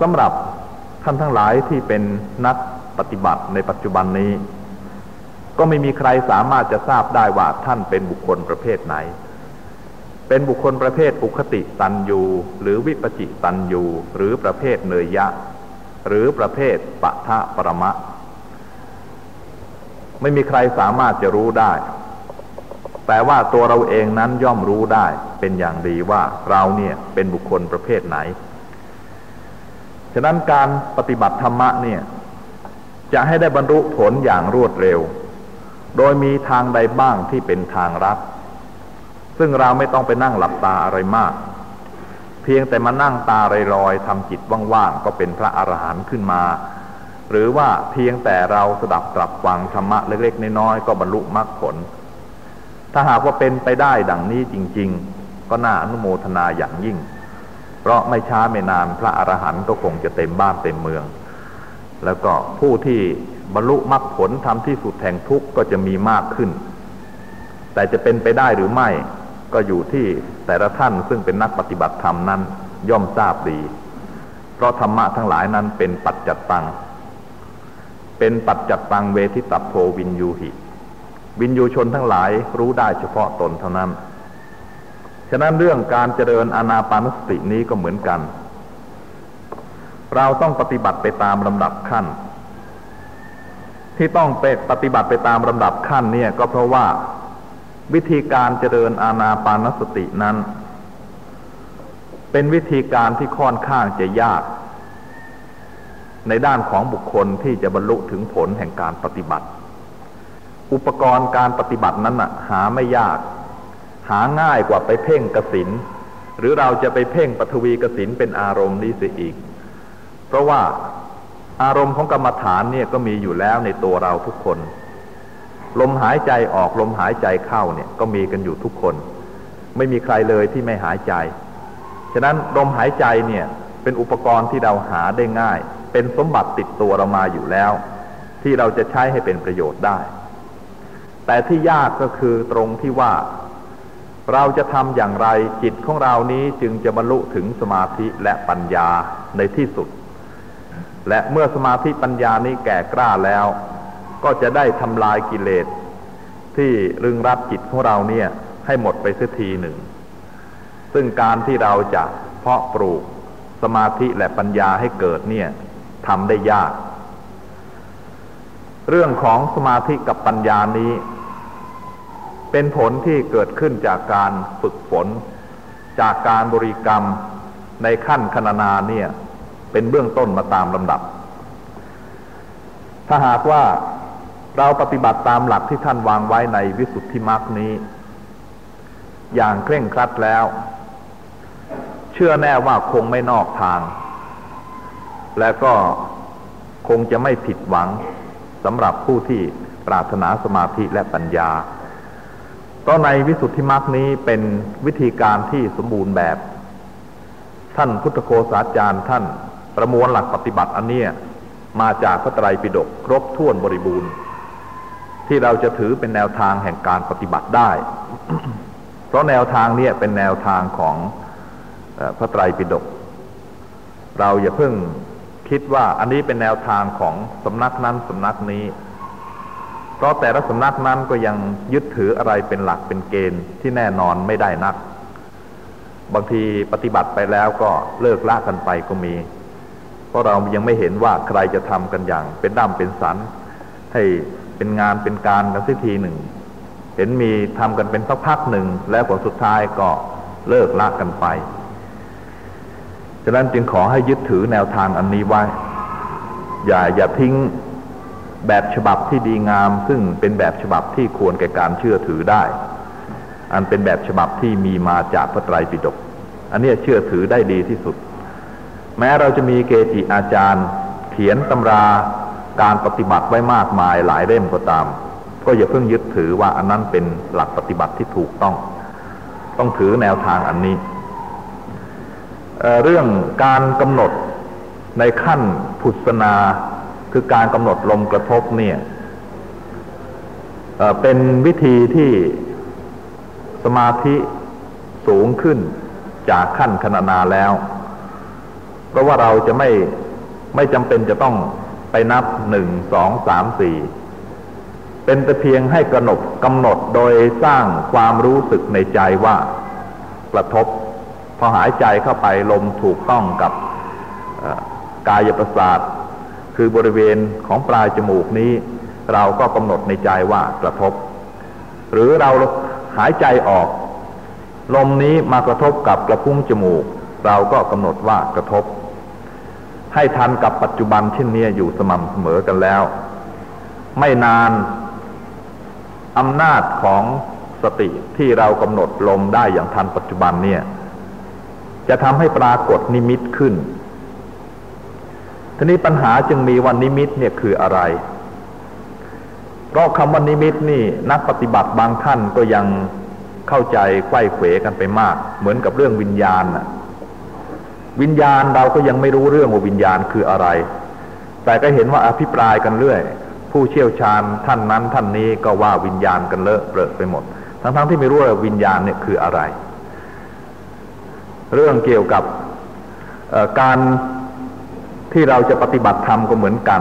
สำหรับท่านทั้งหลายที่เป็นนักปฏิบัติในปัจจุบันนี้ ก็ไม่มีใครสามารถจะทราบได้ว่าท่านเป็นบุคคลประเภทไหน เป็นบุคคลประเภทอุคติตันยูหรือวิปจิตันยูหรือประเภทเนยยะ หรือประเภทปะทะปรมะ ไม่มีใครสามารถจะรู้ได้ แต่ว่าตัวเราเองนั้นย่อมรู้ได้เป็นอย่างดีว่าเราเนี่ยเป็นบุคคลประเภทไหน ฉะนั้นการปฏิบัติธรรมะเนี่ยจะให้ได้บรรลุผลอย่างรวดเร็ว โดยมีทางใดบ้างที่เป็นทางรัดซึ่งเราไม่ต้องไปนั่งหลับตาอะไรมาก เพียงแต่มานั่งตาลอยๆทำจิตว่างๆก็เป็นพระอรหันต์ขึ้นมา หรือว่าเพียงแต่เราสดับตรับฟังธรรมะเล็กๆน้อยๆก็บรรลุมรรคผล ถ้าหากว่าเป็นไปได้ดังนี้จริง ๆ ก็น่าอนุโมทนาอย่างยิ่ง เพราะไม่ช้าไม่นานพระอรหันต์ก็คงจะเต็มบ้านเต็มเมือง แล้วก็ผู้ที่บรรลุมรรคผลทำที่สุดแห่งทุกข์ก็จะมีมากขึ้น แต่จะเป็นไปได้หรือไม่ก็อยู่ที่แต่ละท่านซึ่งเป็นนักปฏิบัติธรรมนั้นย่อมทราบดี เพราะธรรมะทั้งหลายนั้นเป็นปัจจัตตัง เป็นปัจจัตตังเวทิตัพโพวินยูหิ วินยูชนทั้งหลายรู้ได้เฉพาะตนเท่านั้น ฉะนั้นเรื่องการเจริญอานาปานสตินี้ก็เหมือนกัน เราต้องปฏิบัติไปตามลำดับขั้น ที่ต้องไปปฏิบัติไปตามลำดับขั้นเนี่ยก็เพราะว่าวิธีการเจริญอาณาปานสตินั้น เป็นวิธีการที่ค่อนข้างจะยาก ในด้านของบุคคลที่จะบรรลุถึงผลแห่งการปฏิบัติ อุปกรณ์การปฏิบัตินั้นหาไม่ยาก หาง่ายกว่าไปเพ่งกสินหรือเราจะไปเพ่งปฐวีกสินเป็นอารมณ์นี้เสียอีก เพราะว่าอารมณ์ของกรรมฐานเนี่ยก็มีอยู่แล้วในตัวเราทุกคน ลมหายใจออกลมหายใจเข้าเนี่ยก็มีกันอยู่ทุกคน ไม่มีใครเลยที่ไม่หายใจ ฉะนั้นลมหายใจเนี่ยเป็นอุปกรณ์ที่เราหาได้ง่าย เป็นสมบัติติดตัวเรามาอยู่แล้ว ที่เราจะใช้ให้เป็นประโยชน์ได้ แต่ที่ยากก็คือตรงที่ว่า เราจะทำอย่างไรจิตของเรานี้จึงจะบรรลุถึงสมาธิและปัญญาในที่สุด และเมื่อสมาธิปัญญานี้แก่กล้าแล้ว ก็จะได้ทำลายกิเลส ที่รึงรัดจิตของเราเนี่ยให้หมดไปสักทีหนึ่ง ซึ่งการที่เราจะเพาะปลูกสมาธิและปัญญาให้เกิดเนี่ยทำได้ยาก เรื่องของสมาธิกับปัญญานี้ เป็นผลที่เกิดขึ้นจากการฝึกฝน จากการบริกรรมในขั้นคณนาเนี่ย เป็นเบื้องต้นมาตามลำดับ ถ้าหากว่าเราปฏิบัติตามหลักที่ท่านวางไว้ในวิสุทธิมรรคนี้ อย่างเคร่งครัดแล้ว เชื่อแน่ว่าคงไม่นอกทาง และก็คงจะไม่ผิดหวังสำหรับผู้ที่ปรารถนาสมาธิและปัญญา ก็ในวิสุทธิมรรคนี้เป็นวิธีการที่สมบูรณ์แบบ ท่านพุทธโคสาจารย์ท่านประมวลหลักปฏิบัติอันเนี้ยมาจากพระไตรปิฎกครบถ้วนบริบูรณ์ ที่เราจะถือเป็นแนวทางแห่งการปฏิบัติได้ เพราะแนวทางเนี้ยเป็นแนวทางของพระไตรปิฎกเราอย่าเพิ่งคิดว่าอันนี้เป็นแนวทางของสำนักนั้นสำนักนี้ ราะแต่ละสำนักนั้นก็ยังยึดถืออะไรเป็นหลักเป็นเกณฑ์ที่แน่นอนไม่ได้นัก บางทีปฏิบัติไปแล้วก็เลิกละกันไปก็มี เพราะเรายังไม่เห็นว่าใครจะทำกันอย่าง เป็นด้ามเป็นสัน ให้เป็นงานเป็นการกันสักทีหนึ่ง เห็นมีทำกันเป็นสักพักหนึ่ง แล้วผลสุดท้ายก็เลิกละกันไปฉะนั้นจึงขอให้ยึดถือแนวทางอันนี้ไว้ อย่าอย่าทิ้ง แบบฉบับที่ดีงาม ซึ่งเป็นแบบฉบับที่ควรแก่การเชื่อถือได้ อันเป็นแบบฉบับที่มีมาจากพระไตรปิฎกอันนี้เชื่อถือได้ดีที่สุด แม้เราจะมีเกจิอาจารย์ เขียนตำราการปฏิบัติไว้มากมายหลายเล่มก็ตาม ก็อย่าเพิ่งยึดถือว่าอันนั้นเป็นหลักปฏิบัติที่ถูกต้อง ต้องถือแนวทางอันนี้เเรื่องการกำหนดในขั้นพุทธนา คือการกำหนดลมกระทบเนี่ยเป็นวิธีที่สมาธิสูงขึ้นจากขั้นขนานาแล้ว เพราะว่าเราจะไม่ไม่จำเป็นจะต้องไปนับหนึ่งสองสามสี่เป็นแต่เพียงให้กระหนบกำหนดโดยสร้างความรู้สึกในใจว่ากระทบ พอหายใจเข้าไปลมถูกต้องกับกายประสาท คือบริเวณของปลายจมูกนี้ เราก็กำหนดในใจว่ากระทบ หรือเราหายใจออก ลมนี้มากระทบกับกระพุ้งจมูก เราก็กำหนดว่ากระทบ ให้ทันกับปัจจุบันเช่นนี้อยู่สม่ำเสมอกันแล้ว ไม่นานอำนาจของสติที่เรากำหนดลมได้อย่างทันปัจจุบันเนี่ย จะทำให้ปรากฏนิมิตขึ้น ทีนี้ปัญหาจึงมีวันนิมิตเนี่ยคืออะไร เพราะคำว่านิมิตนี่นักปฏิบัติบางท่านก็ยังเข้าใจไข้เขวกันไปมาก เหมือนกับเรื่องวิญญาณวิญญาณเราก็ยังไม่รู้เรื่องว่าวิญญาณคืออะไร แต่ก็เห็นว่าอภิปรายกันเรื่อย ผู้เชี่ยวชาญท่านนั้นท่านนี้ก็ว่าวิญญาณกันเลอะเปรอะไปหมด ทั้งๆทที่ไม่รู้ว่าวิญญาณเนี่ยคืออะไร เรื่องเกี่ยวกับการ ที่เราจะปฏิบัติธรรมก็เหมือนกัน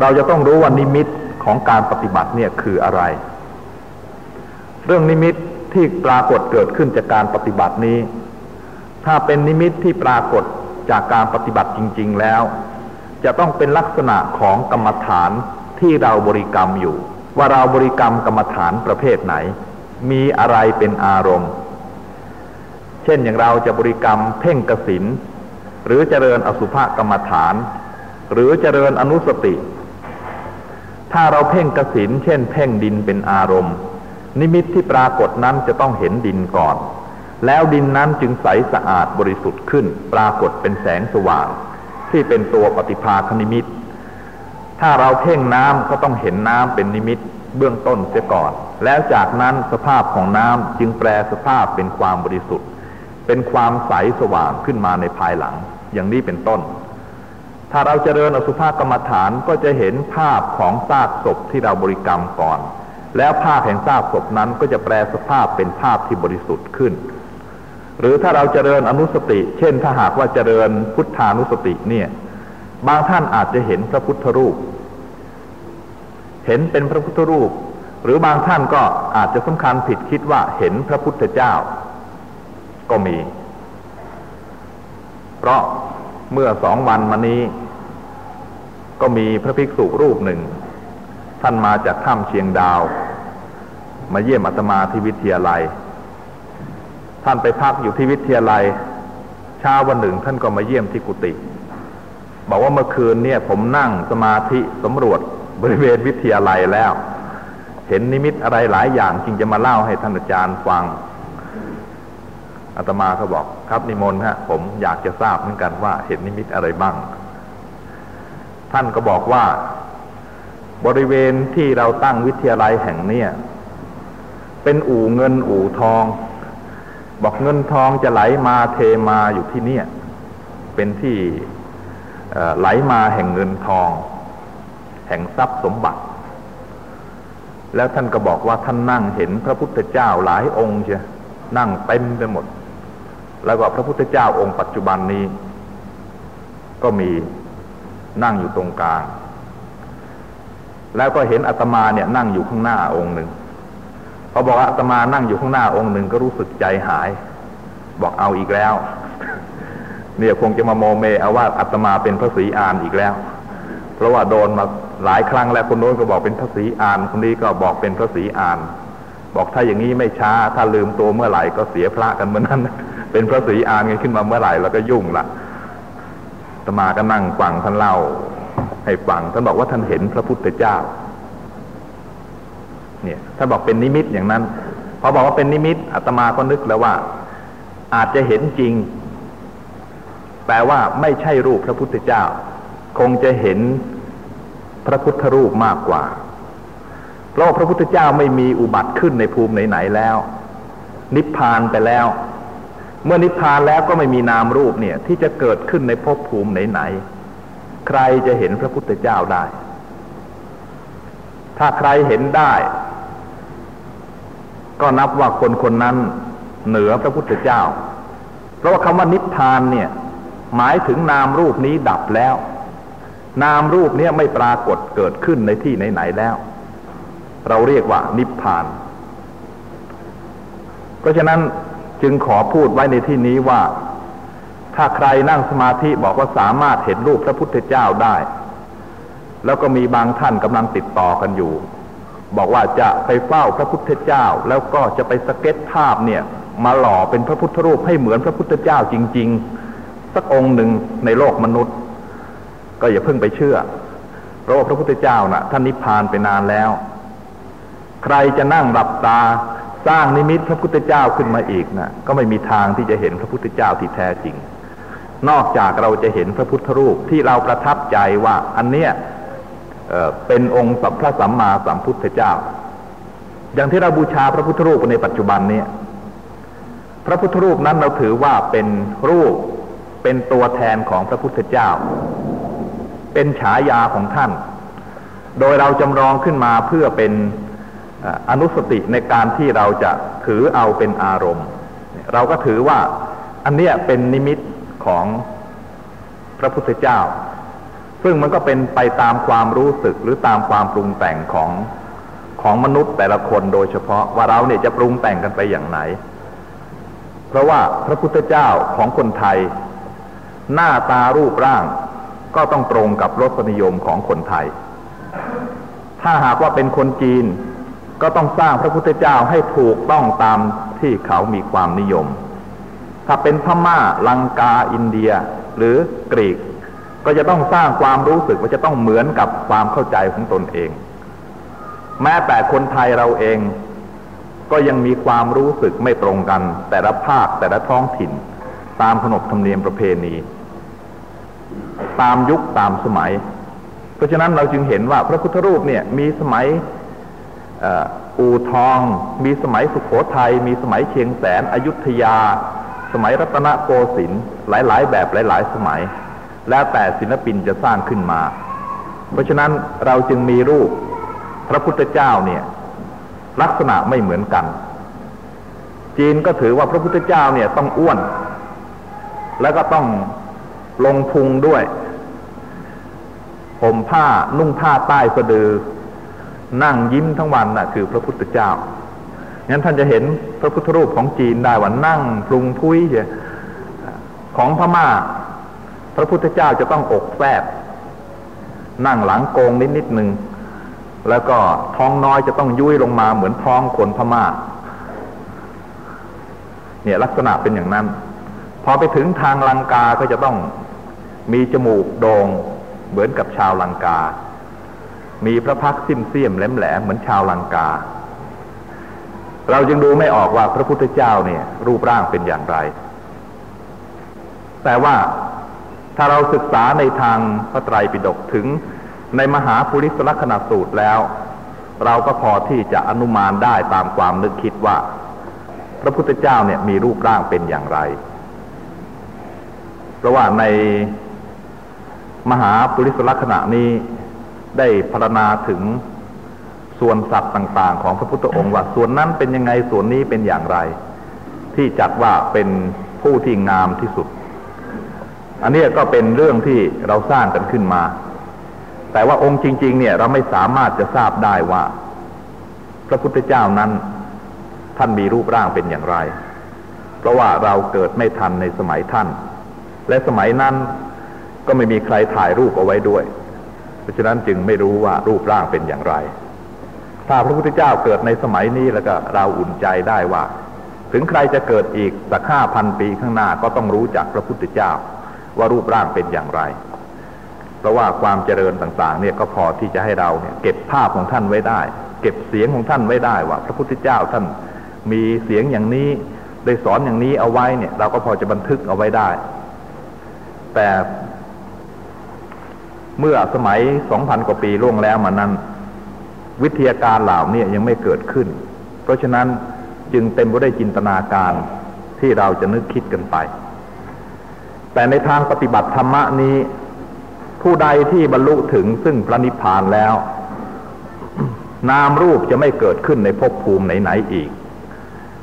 เราจะต้องรู้ว่านิมิตของการปฏิบัติเนี่ยคืออะไร เรื่องนิมิตที่ปรากฏเกิดขึ้นจากการปฏิบัตินี้ ถ้าเป็นนิมิตที่ปรากฏจากการปฏิบัติจริง ๆ แล้ว จะต้องเป็นลักษณะของกรรมฐานที่เราบริกรรมอยู่ ว่าเราบริกรรมกรรมฐานประเภทไหน มีอะไรเป็นอารมณ์ เช่นอย่างเราจะบริกรรมเพ่งกสิน หรือเจริญอสุภกรรมฐาน หรือเจริญอนุสติ ถ้าเราเพ่งกสินเช่น เพ่งดินเป็นอารมณ์ นิมิตที่ปรากฏนั้นจะต้องเห็นดินก่อน แล้วดินนั้นจึงใสสะอาดบริสุทธิ์ขึ้น ปรากฏเป็นแสงสว่าง ที่เป็นตัวปฏิภาคนิมิต ถ้าเราเพ่งน้ำก็ต้องเห็นน้ำเป็นนิมิตเบื้องต้นเสียก่อน แล้วจากนั้นสภาพของน้ำจึงแปลสภาพเป็นความบริสุทธิ์ เป็นความใสสว่างขึ้นมาในภายหลัง อย่างนี้เป็นต้น ถ้าเราจเจริญอสุภกรรมฐานก็จะเห็นภาพของซากศพที่เราบริกรรมก่อน แล้วภาพแห่งซากศพนั้นก็จะแปลสภาพเป็นภาพที่บริสุทธิ์ขึ้น หรือถ้าเราเจริญอนุสติ เช่นถ้าหากว่าเจริญพุทธานุสติเนี่ย บางท่านอาจจะเห็นพระพุทธรูป เห็นเป็นพระพุทธรูป หรือบางท่านก็อาจจะสำคัญผิดคิดว่าเห็นพระพุทธเจ้า ก็มี เพราะเมื่อสองวันมานี้ ก็มีพระภิกษุรูปหนึ่ง ท่านมาจากถ้ำเชียงดาว มาเยี่ยมอาตมาที่วิทยาลัย ท่านไปพักอยู่ที่วิทยาลัยเช้าวันหนึ่งท่านก็มาเยี่ยมที่กุฏิบอกว่าเมื่อคืนเนี่ย ผมนั่งสมาธิสำรวจบริเวณวิทยาลัยแล้ว เห็นนิมิตอะไรหลายอย่างจึงจะมาเล่าให้ท่านอาจารย์ฟัง อาตมาเขาบอกครับนิมนต์ฮะผมอยากจะทราบเหมือนกันว่าเห็นนิมิตอะไรบ้าง ท่านก็บอกว่า บริเวณที่เราตั้งวิทยาลัยแห่งเนี้ยเป็นอู่เงินอู่ทอง บอกเงินทองจะไหลมาเทมาอยู่ที่เนี่ย เป็นที่ไหลมาแห่งเงินทอง แห่งทรัพย์สมบัติ แล้วท่านก็บอกว่าท่านนั่งเห็นพระพุทธเจ้าหลายองค์เชียนั่งเต็มไปหมด แล้วก็พระพุทธเจ้าองค์ปัจจุบันนี้ ก็มีนั่งอยู่ตรงกลาง แล้วก็เห็นอาตมาเนี่ยนั่งอยู่ข้างหน้าองค์หนึ่งพอบอกอาตมานั่งอยู่ข้างหน้าองค์หนึ่งก็รู้สึกใจหาย บอกเอาอีกแล้ว เนี่ยคงจะมาโมเมเอาว่าอาตมาเป็นพระศรีอานอีกแล้ว เพราะว่าโดนมาหลายครั้งแล้วคนโน้นก็บอกเป็นพระศรีอานคนนี้ก็บอกเป็นพระศรีอาน บอกถ้าอย่างนี้ไม่ช้า ถ้าลืมตัวเมื่อไหร่ก็เสียพระกันเมื่อนั้น เป็นพระศรีอานกันขึ้นมาเมื่อไหร่แล้วก็ยุ่งละอาตมาก็นั่งฟังท่านเล่า ให้ฟังท่านบอกว่าท่านเห็นพระพุทธเจ้า เนี่ยถ้านบอกเป็นนิมิตอย่างนั้นพอบอกว่าเป็นนิมิตอาตมาก็นึกแล้วว่า อาจจะเห็นจริง แปลว่าไม่ใช่รูปพระพุทธเจ้า คงจะเห็นพระพุทธรูปมากกว่าเพราะพระพุทธเจ้าไม่มีอุบัติขึ้นในภูมิไหนๆแล้ว นิพพานไปแล้ว เมื่อนิพพานแล้วก็ไม่มีนามรูปเนี่ย ที่จะเกิดขึ้นในภพภูมิไหนๆใครจะเห็นพระพุทธเจ้าได้ ถ้าใครเห็นได้ ก็นับว่าคนคนนั้นเหนือพระพุทธเจ้า เพราะว่าคำว่านิพพานเนี่ย หมายถึงนามรูปนี้ดับแล้ว นามรูปนี้ไม่ปรากฏเกิดขึ้นในที่ไหนๆแล้ว เราเรียกว่านิพพาน เพราะฉะนั้น จึงขอพูดไว้ในที่นี้ว่า ถ้าใครนั่งสมาธิบอกว่าสามารถเห็นรูปพระพุทธเจ้าได้ แล้วก็มีบางท่านกำลังติดต่อกันอยู่ บอกว่าจะไปเฝ้าพระพุทธเจ้า แล้วก็จะไปสเก็ตภาพเนี่ย มาหล่อเป็นพระพุทธรูปให้เหมือนพระพุทธเจ้าจริง ๆ สักองค์หนึ่งในโลกมนุษย์ ก็อย่าเพิ่งไปเชื่อเพราะว่าพระพุทธเจ้านะ่ะท่านนิพพานไปนานแล้ว ใครจะนั่งหลับตา สร้างนิมิตพระพุทธเจ้าขึ้นมาอีกนะก็ไม่มีทางที่จะเห็นพระพุทธเจ้าที่แท้จริง นอกจากเราจะเห็นพระพุทธรูปที่เราประทับใจว่าอันเนี้ยเเป็นองค์สัพพระสัมมาสัมพุทธเจ้า อย่างที่เราบูชาพระพุทธรูปในปัจจุบันเนี้พระพุทธรูปนั้นเราถือว่าเป็นรูปเป็นตัวแทนของพระพุทธเจ้า เป็นฉายาของท่าน โดยเราจำลองขึ้นมาเพื่อเป็น อนุสติในการที่เราจะถือเอาเป็นอารมณ์ เราก็ถือว่าอันเนี้ยเป็นนิมิตของพระพุทธเจ้า ซึ่งมันก็เป็นไปตามความรู้สึกหรือตามความปรุงแต่งของของมนุษย์แต่ละคนโดยเฉพาะว่าเราเนี่ยจะปรุงแต่งกันไปอย่างไหน เพราะว่าพระพุทธเจ้าของคนไทย หน้าตารูปร่างก็ต้องตรงกับรสนิยมของคนไทย ถ้าหากว่าเป็นคนจีน ก็ต้องสร้างพระพุทธเจ้าให้ถูกต้องตามที่เขามีความนิยม ถ้าเป็นพม่าลังกาอินเดียหรือกรีก ก็จะต้องสร้างความรู้สึกว่าจะต้องเหมือนกับความเข้าใจของตนเอง แม้แต่คนไทยเราเอง ก็ยังมีความรู้สึกไม่ตรงกัน แต่ละภาคแต่ละท้องถิ่น ตามขนบธรรมเนียมประเพณี ตามยุคตามสมัย เพราะฉะนั้นเราจึงเห็นว่าพระพุทธรูปเนี่ยมีสมัย อู่ทอง มีสมัยสุขโขทัย มีสมัยเชียงแสน อยุธยา สมัยรัตนโกสินทร์หลายๆ แบบหลายๆ สมัย แล้วแต่ศิลปินจะสร้างขึ้นมา เพราะฉะนั้นเราจึงมีรูปพระพุทธเจ้าเนี่ยลักษณะไม่เหมือนกัน จีนก็ถือว่าพระพุทธเจ้าเนี่ยต้องอ้วน แล้วก็ต้องลงพุงด้วย ผมผ้านุ่งผ้าใต้สะดือ นั่งยิ้มทั้งวันน่ะคือพระพุทธเจ้างั้นท่านจะเห็นพระพุทธรูปของจีนได้ว่านั่งปรุงพุ้ยเยของพม่า พระพุทธเจ้าจะต้องอกแฟบนั่งหลังโกงนิดนิดหนึ่งแล้วก็ท้องน้อยจะต้องยุ้ยลงมาเหมือนท้องคนพม่า เนี่ยลักษณะเป็นอย่างนั้น พอไปถึงทางลังกาก็จะต้องมีจมูกโดง่งเหมือนกับชาวลังกา มีพระพักซิมเสียมแหลมแหลมเหมือนชาวลังกา เราจึงดูไม่ออกว่าพระพุทธเจ้าเนี่ย รูปร่างเป็นอย่างไร แต่ว่าถ้าเราศึกษาในทางพระไตรปิฎกถึงในมหาภูริสลักษณสูตรแล้ว เราก็พอที่จะอนุมานได้ตามความนึกคิดว่า พระพุทธเจ้าเนี่ยมีรูปร่างเป็นอย่างไร เพราะว่าในมหาภูริสลักษณะนี้ ได้พรรณนาถึงส่วนสัตว์ต่าง ๆ ของพระพุทธองค์ว่าส่วนนั้นเป็นยังไงส่วนนี้เป็นอย่างไร ที่จัดว่าเป็นผู้ที่งามที่สุด อันนี้ก็เป็นเรื่องที่เราสร้างกันขึ้นมา แต่ว่าองค์จริง ๆ เนี่ยเราไม่สามารถจะทราบได้ว่า พระพุทธเจ้านั้น ท่านมีรูปร่างเป็นอย่างไร เพราะว่าเราเกิดไม่ทันในสมัยท่าน และสมัยนั้นก็ไม่มีใครถ่ายรูปเอาไว้ด้วย ราะฉะนั้นจึงไม่รู้ว่ารูปร่างเป็นอย่างไร ถ้าพระพุทธเจ้าเกิดในสมัยนี้แล้วก็เราอุ่นใจได้ว่า ถึงใครจะเกิดอีกสักห้าพันปีข้างหน้าก็ต้องรู้จักพระพุทธเจ้า ว่ารูปร่างเป็นอย่างไร เพราะว่าความเจริญต่างๆ เนี่ยก็พอที่จะให้เราเนี่ยเก็บภาพของท่านไว้ได้ เก็บเสียงของท่านไว้ได้ว่า พระพุทธเจ้าท่านมีเสียงอย่างนี้ได้สอนอย่างนี้เอาไว้เนี่ย เราก็พอจะบันทึกเอาไว้ได้ แต่ เมื่อสมัยสองพันกว่าปีล่วงแล้วมานั้น วิทยาการเหล่านี้ยังไม่เกิดขึ้น เพราะฉะนั้นจึงเต็มไปด้วยจินตนาการที่เราจะนึกคิดกันไป แต่ในทางปฏิบัติธรรมนี้ ผู้ใดที่บรรลุถึงซึ่งพระนิพพานแล้ว นามรูปจะไม่เกิดขึ้นในภพภูมิไหนๆอีก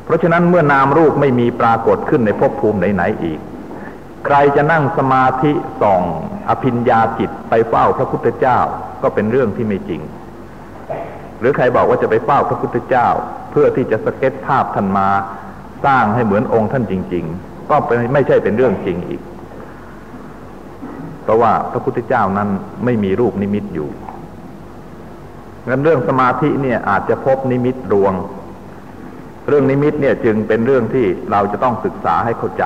เพราะฉะนั้นเมื่อนามรูปไม่มีปรากฏขึ้นในภพภูมิไหนๆอีก ใครจะนั่งสมาธิส่องอภิญญาจิตไปเฝ้าพระพุทธเจ้าก็เป็นเรื่องที่ไม่จริง หรือใครบอกว่าจะไปเฝ้าพระพุทธเจ้า เพื่อที่จะสเก็ตภาพท่านมาสร้างให้เหมือนองค์ท่านจริง ๆ ก็ไม่ใช่เป็นเรื่องจริงอีก เพราะว่าพระพุทธเจ้านั้นไม่มีรูปนิมิตอยู่งั้นเรื่องสมาธิเนี่ยอาจจะพบนิมิตรวง เรื่องนิมิตเนี่ยจึงเป็นเรื่องที่เราจะต้องศึกษาให้เข้าใจ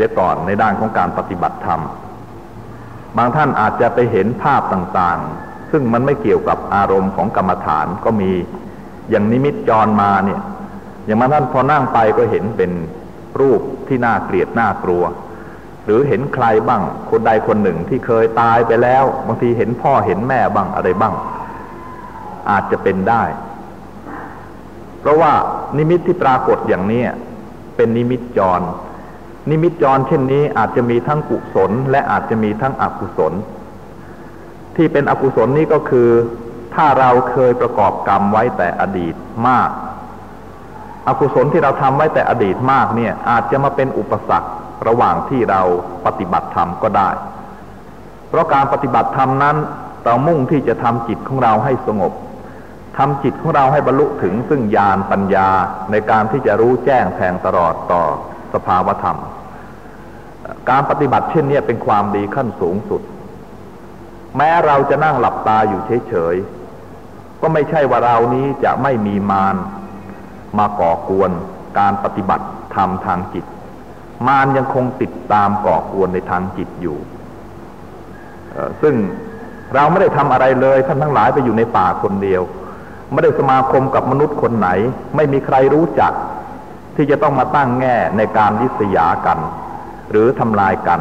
สียก่อนในด้านของการปฏิบัติธรรม บางท่านอาจจะไปเห็นภาพต่างๆ ซึ่งมันไม่เกี่ยวกับอารมณ์ของกรรมฐานก็มีอย่างนิมิตจรมาเนี่ย อย่างบางท่านพอนั่งไปก็เห็นเป็นรูปที่น่าเกลียดน่ากลัว หรือเห็นใครบ้างคนใดคนหนึ่งที่เคยตายไปแล้วบางทีเห็นพ่อเห็นแม่บ้างอะไรบ้าง อาจจะเป็นได้ เพราะว่านิมิตที่ปรากฏอย่างนี้เป็นนิมิตจร นิมิตจรเช่นนี้อาจจะมีทั้งกุศล และอาจจะมีทั้งอกุศล ที่เป็นอกุศลนี้ก็คือ ถ้าเราเคยประกอบกรรมไว้แต่อดีตมาก อกุศลที่เราทำไว้แต่อดีตมากเนี่ย อาจจะมาเป็นอุปสรรคระหว่างที่เราปฏิบัติธรรมก็ได้ เพราะการปฏิบัติธรรมนั้นเรามุ่งที่จะทำจิตของเราให้สงบทำจิตของเราให้บรรลุถึงซึ่งญาณปัญญาในการที่จะรู้แจ้งแทงตลอดต่อ สภาวธรรม การปฏิบัติเช่นนี้เป็นความดีขั้นสูงสุด แม้เราจะนั่งหลับตาอยู่เฉยๆ ก็ไม่ใช่ว่าเรานี้จะไม่มีมารมาก่อกวนการปฏิบัติธรรมทางจิต มารยังคงติดตามก่อกวนในทางจิตอยู่ ซึ่งเราไม่ได้ทำอะไรเลยท่านทั้งหลายไปอยู่ในป่าคนเดียว ไม่ได้สมาคมกับมนุษย์คนไหน ไม่มีใครรู้จัก ที่จะต้องมาตั้งแง่ในการยิษยากัน หรือทำลายกัน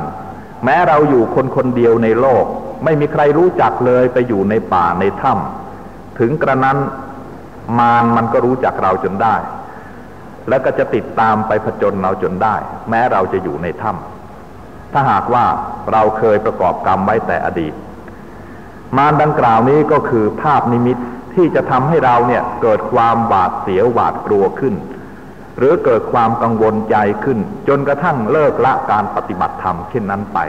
แม้เราอยู่คนคนเดียวในโลก ไม่มีใครรู้จักเลยไปอยู่ในป่าในถ้ำถึงกระนั้นมารมันก็รู้จักเราจนได้ แล้วก็จะติดตามไปผจญเราจนได้ แม้เราจะอยู่ในถ้ำถ้าหากว่าเราเคยประกอบกรรมไว้แต่อดีต มารดังกล่าวนี้ก็คือภาพนิมิตที่จะทำให้เราเนี่ยเกิดความหวาดเสียวหวาดกลัวขึ้น หรือเกิดความกังวลใจขึ้น จนกระทั่งเลิกละการปฏิบัติธรรมเช่นนั้นไป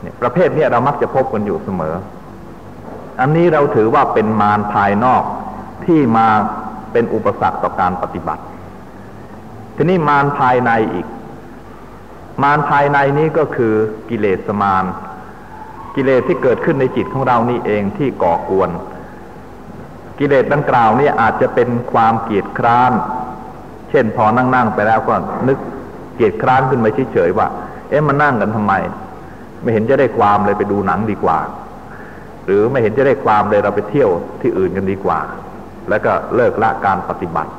เนี่ยประเภทนี้เรามักจะพบกันอยู่เสมอ อันนี้เราถือว่าเป็นมารภายนอกที่มาเป็นอุปสรรคต่อการปฏิบัติ ทีนี้มารภายในอีก มารภายในนี้ก็คือกิเลสมารกิเลสที่เกิดขึ้นในจิตของเรานี่เองที่ก่อกวน กิเลสดังกล่าวนี่อาจจะเป็นความเกียดคร้าน เช่นพอนั่งๆไปแล้วก็นึกเกียดคร้านขึ้นมาเฉยๆว่า เอ๊ะมานั่งกันทำไม ไม่เห็นจะได้ความเลยไปดูหนังดีกว่า หรือไม่เห็นจะได้ความเลยเราไปเที่ยวที่อื่นกันดีกว่า แล้วก็เลิกละการปฏิบัติ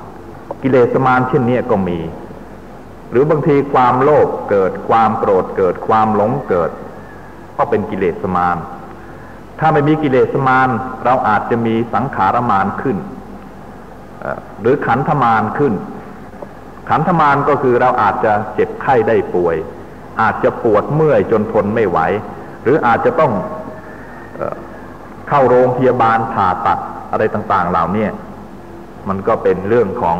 กิเลสมารเช่นนี้ก็มี หรือบางทีความโลภเกิดความโกรธเกิดความหลงเกิด ก็เป็นกิเลสมารถ้าไม่มีกิเลสมารเราอาจจะมีสังขารมารขึ้น หรือขันธมารขึ้น ขันธมารก็คือเราอาจจะเจ็บไข้ได้ป่วย อาจจะปวดเมื่อยจนทนไม่ไหว หรืออาจจะต้องเข้าโรงพยาบาลผ่าตัดอะไรต่างๆ เหล่านี้มันก็เป็นเรื่องของ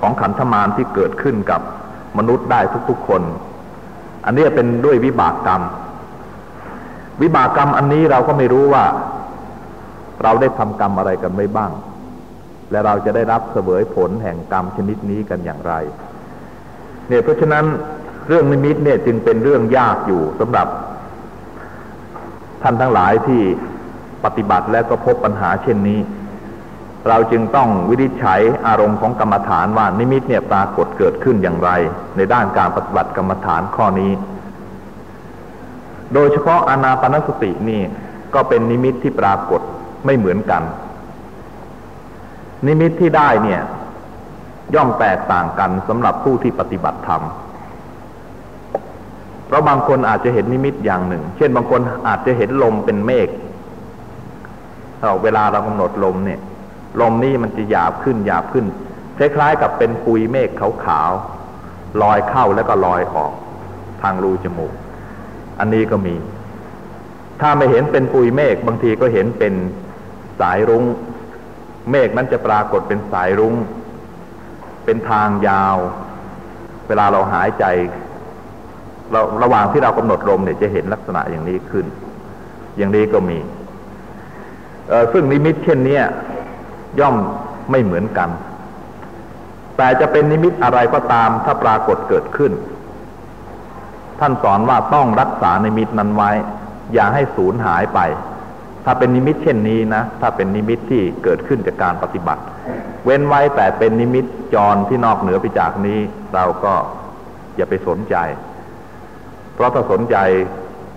ของขันธมารที่เกิดขึ้นกับมนุษย์ได้ทุกๆคน อันนี้เป็นด้วยวิบากกรรม วิบากกรรมอันนี้เราก็ไม่รู้ว่า เราได้ทำกรรมอะไรกันไว้บ้าง และเราจะได้รับเสวยผลแห่งกรรมชนิดนี้กันอย่างไร เนี่ยเพราะฉะนั้นเรื่องนิมิตเนี่ยจึงเป็นเรื่องยากอยู่สำหรับ ท่านทั้งหลายที่ปฏิบัติและก็พบปัญหาเช่นนี้ เราจึงต้องวินิจฉัยอารมณ์ของกรรมฐานว่านิมิตเนี่ยปรากฏเกิดขึ้นอย่างไร ในด้านการปฏิบัติกรรมฐานข้อนี้ โดยเฉพาะอานาปานสตินี่ก็เป็นนิมิตที่ปรากฏไม่เหมือนกัน นิมิตที่ได้เนี่ย ย่อมแตกต่างกันสำหรับผู้ที่ปฏิบัติธรรม เพราะบางคนอาจจะเห็นนิมิตอย่างหนึ่ง เช่นบางคนอาจจะเห็นลมเป็นเมฆเวลาเรากำหนดลมเนี่ย ลมนี่มันจะหยาบขึ้นหยาบขึ้นคล้ายๆกับเป็นปุยเมฆขาวๆลอยเข้าแล้วก็ลอยออก ทางรูจมูก อันนี้ก็มี ถ้าไม่เห็นเป็นปุยเมฆบางทีก็เห็นเป็นสายรุง้ง เมฆนั้นจะปรากฏเป็นสายรุง้ง เป็นทางยาว เวลาเราหายใจเราระหว่างที่เรากำหนดลมเนี่ยจะเห็นลักษณะอย่างนี้ขึ้น อย่างนี้ก็มี ซึ่งนิมิตเช่นนี้ย่อมไม่เหมือนกัน แต่จะเป็นนิมิตอะไรก็ตามถ้าปรากฏเกิดขึ้น ท่านสอนว่าต้องรักษานิมิตนั้นไว้ อย่าให้สูญหายไป ถ้าเป็นนิมิตเช่นนี้นะ ถ้าเป็นนิมิตที่เกิดขึ้นจากการปฏิบัติ เว้นไว้แต่เป็นนิมิตจรที่นอกเหนือไปจากนี้ เราก็อย่าไปสนใจ เพราะถ้าสนใจ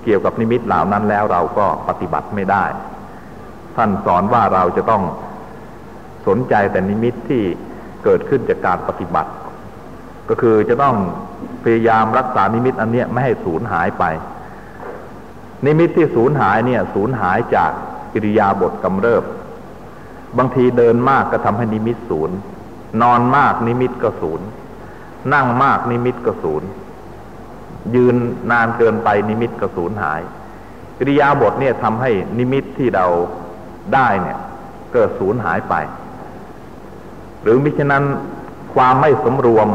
เกี่ยวกับนิมิตเหล่านั้นแล้วเราก็ปฏิบัติไม่ได้ ท่านสอนว่าเราจะต้องสนใจแต่นิมิตที่เกิดขึ้นจากการปฏิบัติ ก็คือจะต้องพยายามรักษานิมิตอันเนี้ยไม่ให้สูญหายไป นิมิตที่สูญหายเนี่ยสูญหายจากอิริยาบถกำเริบบางทีเดินมากก็ทำให้นิมิตสูญนอนมากนิมิตก็สูญนั่งมากนิมิตก็สูญยืนนานเกินไปนิมิตก็สูญหายอิริยาบถเนี่ยทำให้นิมิตที่เราได้เนี่ยเกิดสูญหายไป หรือมิฉะนั้นความไม่สมรวม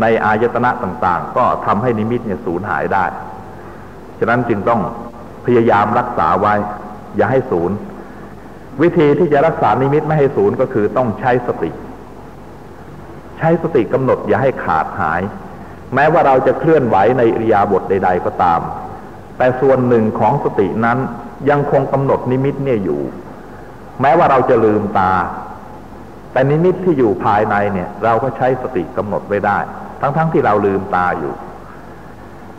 ในอายตนะต่าง ๆ ก็ทำให้นิมิตเนี่ยสูญหายได้ ฉะนั้นจึงต้องพยายามรักษาไว้ อย่าให้สูญวิธีที่จะรักษานิมิตไม่ให้สูญก็คือต้องใช้สติ ใช้สติกำหนดอย่าให้ขาดหาย แม้ว่าเราจะเคลื่อนไหวในอิริยาบถใด ๆ ก็ตาม แต่ส่วนหนึ่งของสตินั้นยังคงกำหนดนิมิตเนี่ยอยู่ แม้ว่าเราจะลืมตา แต่นิมิตที่อยู่ภายในเนี่ย เราก็ใช้สติกำหนดไว้ได้ ทั้งๆทที่เราลืมตาอยู่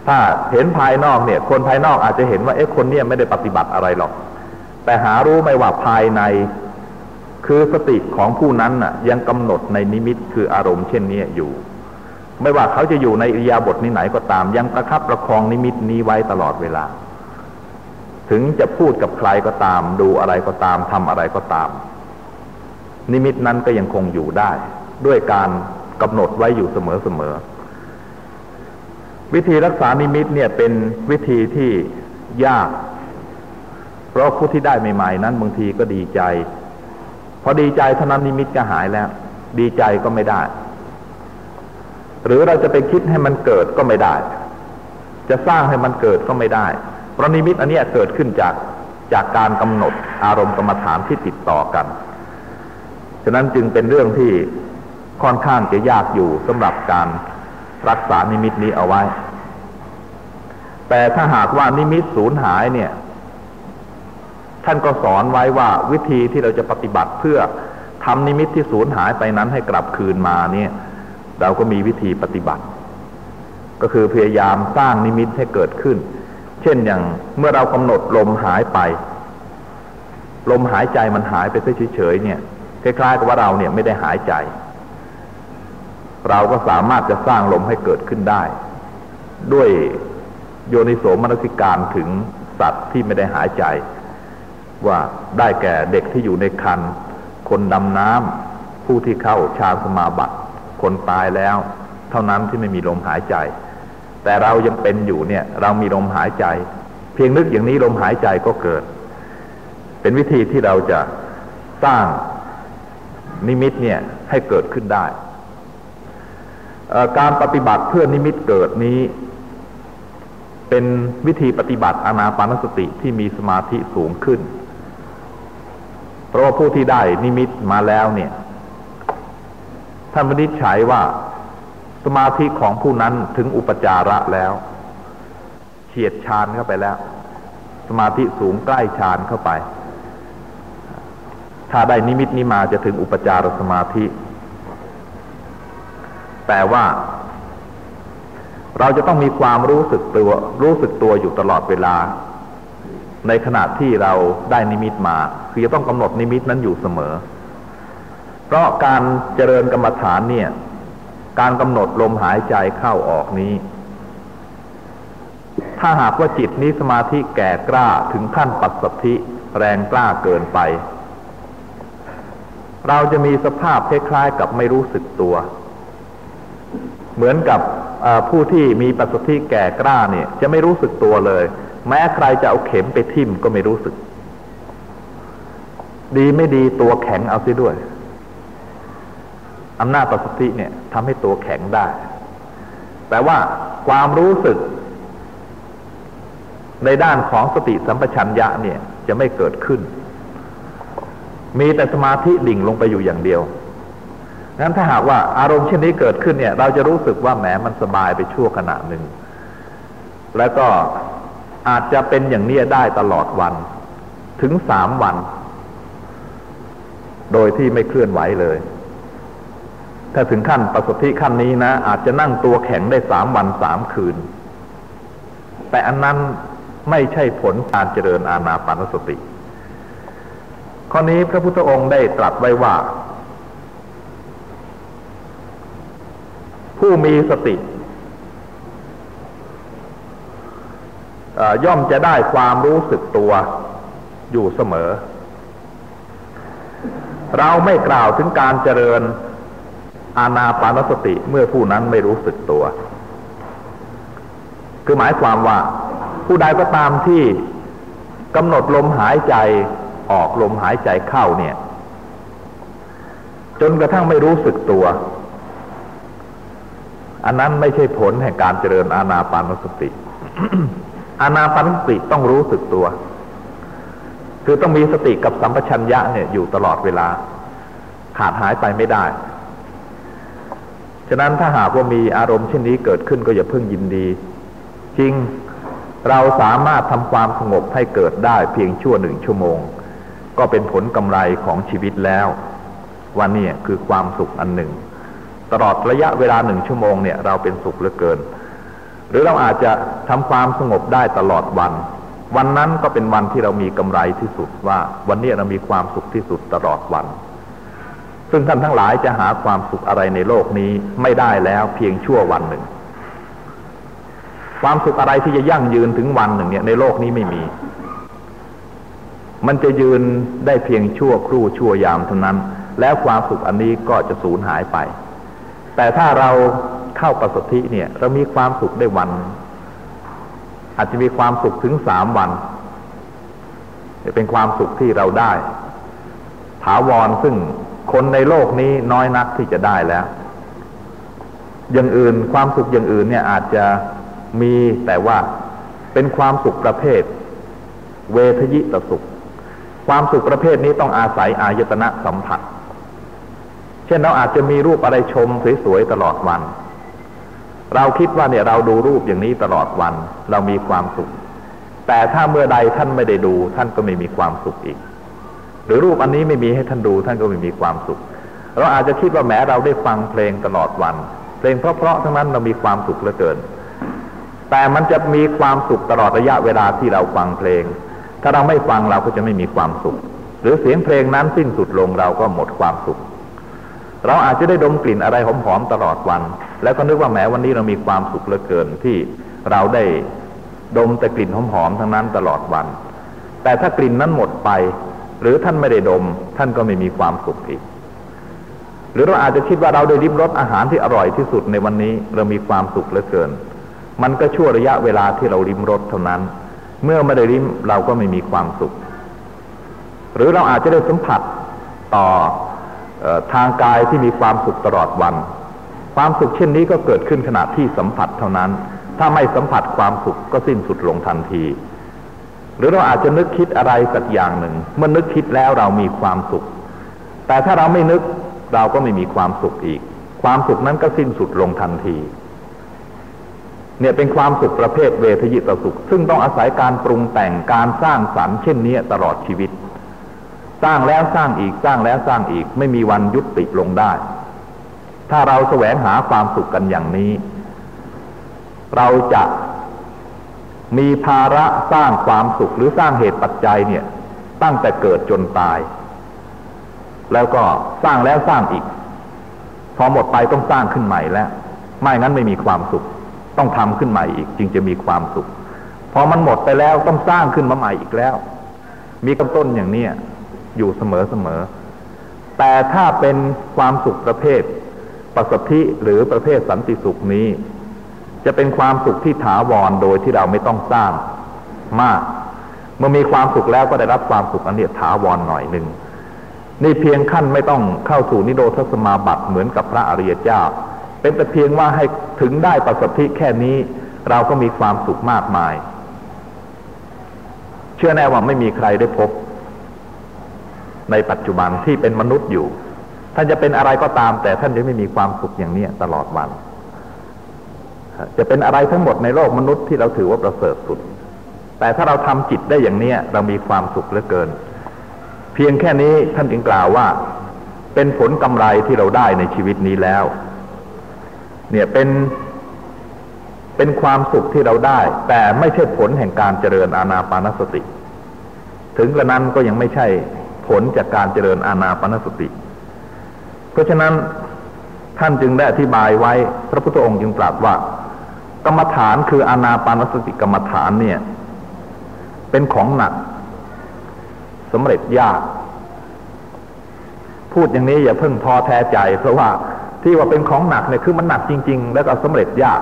ถ้าเห็นภายนอกเนี่ย คนภายนอกอาจจะเห็นว่าเอ๊ะคนเนี่ยไม่ได้ปฏิบัติอะไรหรอก แต่หารู้ไม่ว่าภายในคือสติของผู้นั้นน่ะ ยังกำหนดในนิมิตคืออารมณ์เช่นนี้อยู่ ไม่ว่าเขาจะอยู่ในอิยาบถนี้ไหนก็ตาม ยังประคับประคองนิมิตนี้ไว้ตลอดเวลา ถึงจะพูดกับใครก็ตาม ดูอะไรก็ตามทำอะไรก็ตาม นิมิตนั้นก็ยังคงอยู่ได้ ด้วยการกำหนดไว้อยู่เสมอๆ วิธีรักษานิมิตเนี่ยเป็นวิธีที่ยาก เพราะผู้ที่ได้ใหม่ ๆ นั้นบางทีก็ดีใจ พอดีใจเท่านั้นนิมิตก็หายแล้ว ดีใจก็ไม่ได้ หรือเราจะไปคิดให้มันเกิดก็ไม่ได้ จะสร้างให้มันเกิดก็ไม่ได้เพราะนิมิตอันนี้เกิดขึ้นจากจากการกำหนดอารมณ์กรรมฐานที่ติดต่อกัน ฉะนั้นจึงเป็นเรื่องที่ค่อนข้างจะยากอยู่สำหรับการ รักษานิมิตนี้เอาไว้ แต่ถ้าหากว่านิมิตสูญหายเนี่ย ท่านก็สอนไว้ว่าวิธีที่เราจะปฏิบัติเพื่อทำนิมิตที่สูญหายไปนั้นให้กลับคืนมาเนี่ย เราก็มีวิธีปฏิบัติ ก็คือพยายามสร้างนิมิตให้เกิดขึ้น เช่นอย่างเมื่อเรากำหนดลมหายไป ลมหายใจมันหายไปเฉยๆเนี่ยคล้ายๆกับว่าเราเนี่ยไม่ได้หายใจ เราก็สามารถจะสร้างลมให้เกิดขึ้นได้ ด้วยโยนิโสมนสิการถึงสัตว์ที่ไม่ได้หายใจ ว่าได้แก่เด็กที่อยู่ในคัน คนดำน้ำผู้ที่เข้าฌานสมาบัติคนตายแล้ว เท่านั้นที่ไม่มีลมหายใจ แต่เรายังเป็นอยู่เนี่ยเรามีลมหายใจ เพียงนึกอย่างนี้ลมหายใจก็เกิด เป็นวิธีที่เราจะสร้างนิมิตเนี่ยให้เกิดขึ้นได้ การปฏิบัติเพื่อนิมิตเกิดนี้ เป็นวิธีปฏิบัติอนาปานสติที่มีสมาธิสูงขึ้น เพราะว่าผู้ที่ได้นิมิตมาแล้วเนี่ยท่านวินิจฉัยว่าสมาธิของผู้นั้นถึงอุปจาระแล้ว เฉียดฌานเข้าไปแล้ว สมาธิสูงใกล้ฌานเข้าไป ถ้าได้นิมิตนี้มาจะถึงอุปจารสมาธิ แต่ว่า เราจะต้องมีความรู้สึกตัวรู้สึกตัวอยู่ตลอดเวลา ในขณะที่เราได้นิมิตมา คือจะต้องกำหนดนิมิตนั้นอยู่เสมอ เพราะการเจริญกรรมฐานเนี่ย การกำหนดลมหายใจเข้าออกนี้ ถ้าหากว่าจิตนี้สมาธิแก่กล้าถึงขั้นปัสสธิแรงกล้าเกินไป เราจะมีสภาพคล้ายๆกับไม่รู้สึกตัว เหมือนกับผู้ที่มีปัสสธิแก่กล้าเนี่ย จะไม่รู้สึกตัวเลย แม้ใครจะเอาเข็มไปทิ่มก็ไม่รู้สึก ดีไม่ดีตัวแข็งเอาซิด้วยอำนาจปัสสธิเนี่ยทำให้ตัวแข็งได้ แต่ว่าความรู้สึก ในด้านของสติสัมปชัญญะเนี่ยจะไม่เกิดขึ้น มีแต่สมาธิดิ่งลงไปอยู่อย่างเดียว นั้นถ้าหากว่าอารมณ์เช่นนี้เกิดขึ้นเนี่ย เราจะรู้สึกว่าแหมมันสบายไปชั่วขณะหนึ่ง แล้วก็อาจจะเป็นอย่างนี้ได้ตลอดวันถึงสามวัน โดยที่ไม่เคลื่อนไหวเลย ถ้าถึงขั้นประสบที่ขั้นนี้นะ อาจจะนั่งตัวแข็งได้สามวันสามคืน แต่อันนั้นไม่ใช่ผลการเจริญอาณาปานสติ ข้อนี้พระพุทธองค์ได้ตรัสไว้ว่า ผู้มีสติย่อมจะได้ความรู้สึกตัวอยู่เสมอ เราไม่กล่าวถึงการเจริญอาณาปานสติเมื่อผู้นั้นไม่รู้สึกตัว คือหมายความว่า ผู้ใดก็ตามที่กำหนดลมหายใจออกลมหายใจเข้าเนี่ย จนกระทั่งไม่รู้สึกตัว อันนั้นไม่ใช่ผลแห่งการเจริญอาณาปานสติ อาณาปานสติต้องรู้สึกตัว คือต้องมีสติกับสัมปชัญญะเนี่ยอยู่ตลอดเวลา ขาดหายไปไม่ได้ ฉะนั้นถ้าหากว่ามีอารมณ์เช่นนี้เกิดขึ้นก็อย่าเพิ่งยินดี จริงเราสามารถทำความสงบให้เกิดได้เพียงชั่วหนึ่งชั่วโมง ก็เป็นผลกำไรของชีวิตแล้วว่านี่คือความสุขอันหนึ่ง ตลอดระยะเวลาหนึ่งชั่วโมงเนี่ยเราเป็นสุขเหลือเกิน หรือเราอาจจะทำความสงบได้ตลอดวัน วันนั้นก็เป็นวันที่เรามีกำไรที่สุดว่าวันนี้เรามีความสุขที่สุดตลอดวัน ซึ่งท่านทั้งหลายจะหาความสุขอะไรในโลกนี้ไม่ได้แล้วเพียงชั่ววันหนึ่ง ความสุขอะไรที่จะยั่งยืนถึงวันหนึ่งเนี่ยในโลกนี้ไม่มี มันจะยืนได้เพียงชั่วครู่ชั่วยามเท่านั้นแล้วความสุขอันนี้ก็จะสูญหายไป แต่ถ้าเราเข้าประสธิเนี่ย เรามีความสุขได้วัน อาจจะมีความสุขถึงสามวันจะเป็นความสุขที่เราได้ ถาวรซึ่งคนในโลกนี้น้อยนักที่จะได้แล้ว อย่างอื่นความสุขอย่างอื่นเนี่ยอาจจะมีแต่ว่าเป็นความสุขประเภท เวทยิตสุข ความสุขประเภทนี้ต้องอาศัยอายตนะสัมผัส ช่นเราอาจจะมีรูปอะไรชมสวยๆตลอดวัน เราคิดว่าเนี่ยเราดูรูปอย่างนี้ตลอดวัน เรามีความสุข แต่ถ้าเมื่อใดท่านไม่ได้ดู ท่านก็ไม่มีความสุขอีก หรือรูปอันนี้ไม่มีให้ท่านดูท่านก็ไม่มีความสุข เราอาจจะคิดว่าแม้เราได้ฟังเพลงตลอดวัน เพลงเพราะๆทั้งนั้นเรามีความสุขเหลือเกิน แต่มันจะมีความสุขตลอดระยะเวลาที่เราฟังเพลง ถ้าเราไม่ฟังเราก็จะไม่มีความสุข หรือเสียงเพลงนั้นสิ้นสุดลงเราก็หมดความสุข เราอาจจะได้ดมกลิ่นอะไรหอมๆตลอดวัน แล้วก็นึกว่าแหมวันนี้เรามีความสุขเหลือเกินที่เราได้ดมแต่กลิ่นหอมๆทั้งนั้นตลอดวัน แต่ถ้ากลิ่นนั้นหมดไป หรือท่านไม่ได้ดม ท่านก็ไม่มีความสุขอีก หรือเราอาจจะคิดว่าเราได้ริมรสอาหารที่อร่อยที่สุดในวันนี้เรามีความสุขเหลือเกิน มันก็ชั่วระยะเวลาที่เราริมรสเท่านั้น เมื่อไม่ได้ริมเราก็ไม่มีความสุข หรือเราอาจจะได้สัมผัสต่อ ทางกายที่มีความสุขตลอดวัน ความสุขเช่นนี้ก็เกิดขึ้นขณะที่สัมผัสเท่านั้น ถ้าไม่สัมผัสความสุขก็สิ้นสุดลงทันที หรือเราอาจจะนึกคิดอะไรสักอย่างหนึ่ง เมื่อนึกคิดแล้วเรามีความสุข แต่ถ้าเราไม่นึกเราก็ไม่มีความสุขอีก ความสุขนั้นก็สิ้นสุดลงทันที เนี่ยเป็นความสุขประเภทเวทยิตสุข ซึ่งต้องอาศัยการปรุงแต่งการสร้างสรรค์เช่นนี้ตลอดชีวิต สร้างแล้วสร้างอีกสร้างแล้วสร้างอีกไม่มีวันยุติลงได้ ถ้าเราแสวงหาความสุขกันอย่างนี้ เราจะมีภาระสร้างความสุขหรือสร้างเหตุปัจจัยเนี่ย ตั้งแต่เกิดจนตาย แล้วก็สร้างแล้วสร้างอีก พอหมดไปต้องสร้างขึ้นใหม่แล้ว ไม่งั้นไม่มีความสุข ต้องทำขึ้นใหม่อีก จึงจะมีความสุข พอมันหมดไปแล้วต้องสร้างขึ้นมาใหม่อีกแล้ว มีกำต้นอย่างเนี้ย อยู่เสมอเสมอ แต่ถ้าเป็นความสุขประเภทปัสสธิหรือประเภทสันติสุขนี้ จะเป็นความสุขที่ถาวรโดยที่เราไม่ต้องสร้างมาก เมื่อมีความสุขแล้วก็ได้รับความสุขอันนี้ถาวรหน่อยหนึ่งนี่เพียงขั้นไม่ต้องเข้าสู่นิโรธสมาบัติเหมือนกับพระอริยเจ้า เป็นแต่เพียงว่าให้ถึงได้ประสธิแค่นี้ เราก็มีความสุขมากมาย เชื่อแน่ว่าไม่มีใครได้พบ ในปัจจุบันที่เป็นมนุษย์อยู่ ท่านจะเป็นอะไรก็ตาม แต่ท่านจะไม่มีความสุขอย่างนี้ตลอดวัน จะเป็นอะไรทั้งหมดในโลกมนุษย์ที่เราถือว่าประเสริฐสุด แต่ถ้าเราทำจิตได้อย่างนี้เรามีความสุขเหลือเกิน เพียงแค่นี้ท่านจึงกล่าวว่า เป็นผลกำไรที่เราได้ในชีวิตนี้แล้ว เนี่ยเป็นเป็นความสุขที่เราได้ แต่ไม่ใช่ผลแห่งการเจริญอาณาปานสติ ถึงกระนั้นก็ยังไม่ใช่ ผลจากการเจริญอาณาปานสติ เพราะฉะนั้นท่านจึงได้อธิบายไว้ พระพุทธองค์จึงตรัสว่า กรรมฐานคืออาณาปานสติกรรมฐานเนี่ย เป็นของหนักสำเร็จยาก พูดอย่างนี้อย่าเพิ่งท้อแท้ใจ เพราะว่าที่ว่าเป็นของหนักเนี่ยคือมันหนักจริง ๆ แล้วก็สำเร็จยาก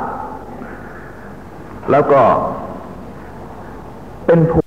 แล้วก็เป็นภู